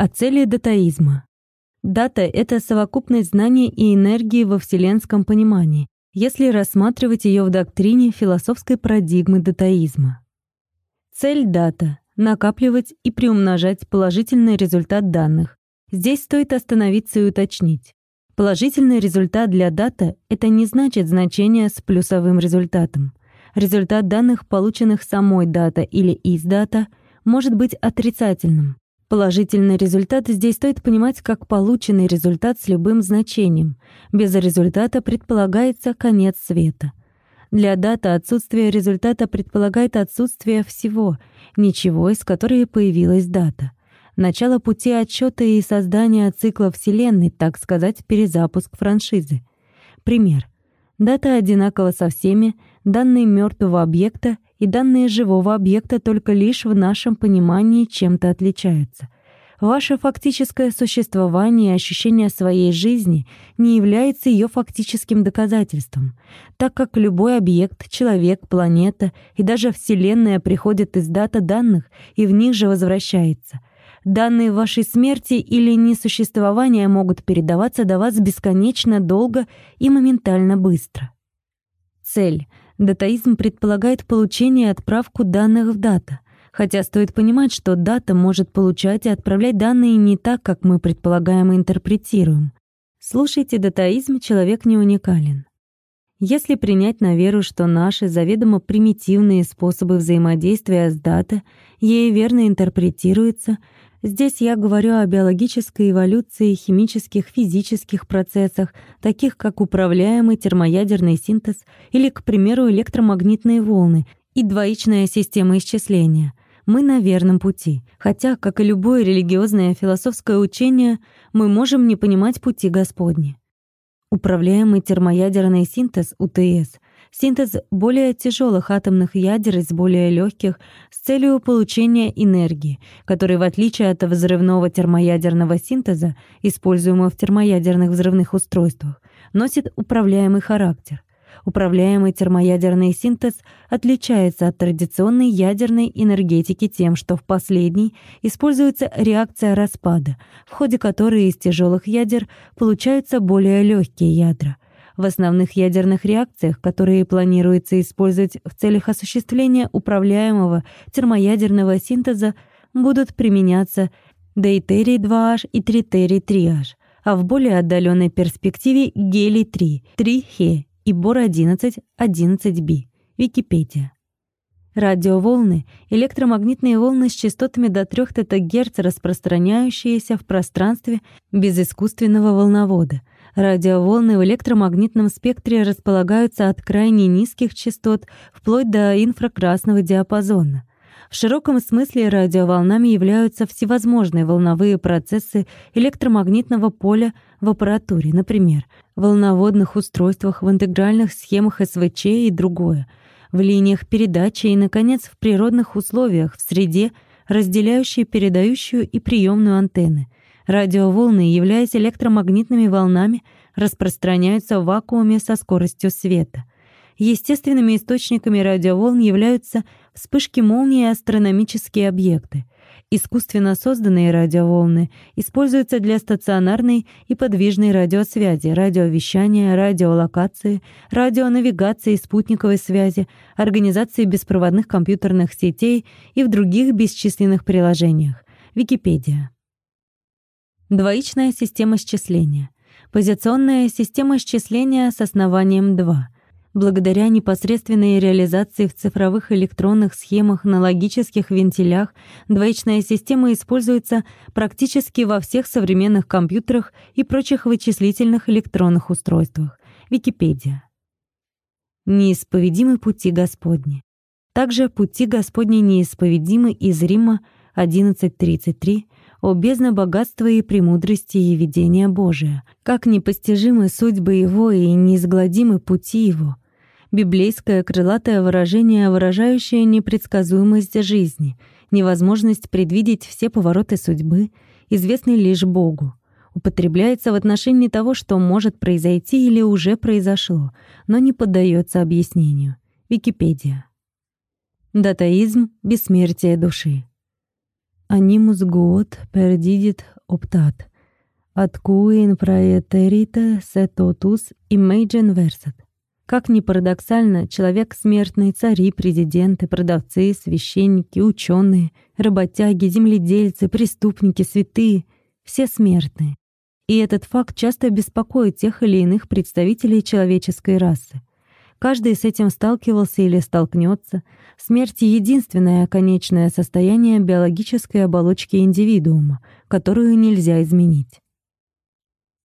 О цели датаизма. Дата — это совокупность знаний и энергии во вселенском понимании, если рассматривать ее в доктрине философской парадигмы датаизма. Цель дата — накапливать и приумножать положительный результат данных. Здесь стоит остановиться и уточнить. Положительный результат для дата — это не значит значение с плюсовым результатом. Результат данных, полученных самой дата или из дата, может быть отрицательным. Положительный результат здесь стоит понимать как полученный результат с любым значением. Без результата предполагается конец света. Для дата отсутствие результата предполагает отсутствие всего, ничего, из которой появилась дата. Начало пути отсчета и создания цикла Вселенной, так сказать, перезапуск франшизы. Пример. Дата одинакова со всеми, данные мертвого объекта и данные живого объекта только лишь в нашем понимании чем-то отличаются. Ваше фактическое существование и ощущение своей жизни не является ее фактическим доказательством, так как любой объект, человек, планета и даже Вселенная приходят из дата данных и в них же возвращается. Данные вашей смерти или несуществования могут передаваться до вас бесконечно долго и моментально быстро. Цель Датаизм предполагает получение и отправку данных в дата, хотя стоит понимать, что дата может получать и отправлять данные не так, как мы предполагаем и интерпретируем. Слушайте, датаизм человек не уникален. Если принять на веру, что наши заведомо примитивные способы взаимодействия с дата ей верно интерпретируются — Здесь я говорю о биологической эволюции, химических, физических процессах, таких как управляемый термоядерный синтез или, к примеру, электромагнитные волны и двоичная система исчисления. Мы на верном пути, хотя, как и любое религиозное философское учение, мы можем не понимать пути Господни. Управляемый термоядерный синтез, УТС — синтез более тяжелых атомных ядер из более легких с целью получения энергии, который, в отличие от взрывного термоядерного синтеза, используемого в термоядерных взрывных устройствах, носит управляемый характер. Управляемый термоядерный синтез отличается от традиционной ядерной энергетики тем, что в последней используется реакция распада, в ходе которой из тяжелых ядер получаются более легкие ядра — в основных ядерных реакциях, которые планируется использовать в целях осуществления управляемого термоядерного синтеза, будут применяться дейтерий-2H и тритерий-3H, а в более отдаленной перспективе гелий-3, 3He и бор-11, 11B. Википедия. Радиоволны — электромагнитные волны с частотами до 3 ТГц, распространяющиеся в пространстве без искусственного волновода — Радиоволны в электромагнитном спектре располагаются от крайне низких частот вплоть до инфракрасного диапазона. В широком смысле радиоволнами являются всевозможные волновые процессы электромагнитного поля в аппаратуре, например, в волноводных устройствах, в интегральных схемах СВЧ и другое, в линиях передачи и, наконец, в природных условиях, в среде, разделяющей передающую и приемную антенны — Радиоволны, являясь электромагнитными волнами, распространяются в вакууме со скоростью света. Естественными источниками радиоволн являются вспышки молнии и астрономические объекты. Искусственно созданные радиоволны используются для стационарной и подвижной радиосвязи, радиовещания, радиолокации, радионавигации, спутниковой связи, организации беспроводных компьютерных сетей и в других бесчисленных приложениях. Википедия. Двоичная система счисления. Позиционная система счисления с основанием 2. Благодаря непосредственной реализации в цифровых электронных схемах на логических вентилях двоичная система используется практически во всех современных компьютерах и прочих вычислительных электронных устройствах. Википедия. Неисповедимы пути Господни. Также пути Господни неисповедимы из Рима 1133 о бездна богатства и премудрости и видения Божия, как непостижимы судьбы Его и неизгладимы пути Его. Библейское крылатое выражение, выражающее непредсказуемость жизни, невозможность предвидеть все повороты судьбы, известный лишь Богу, употребляется в отношении того, что может произойти или уже произошло, но не поддается объяснению. Википедия. Датаизм — бессмертие души. animus guot perdidit optat, at cui in praeterita se totus imagen versat. Как ни парадоксально, человек смертный, цари, президенты, продавцы, священники, ученые, работяги, земледельцы, преступники, святые — все смертные. И этот факт часто беспокоит тех или иных представителей человеческой расы. Каждый с этим сталкивался или столкнется. Смерть — единственное конечное состояние биологической оболочки индивидуума, которую нельзя изменить.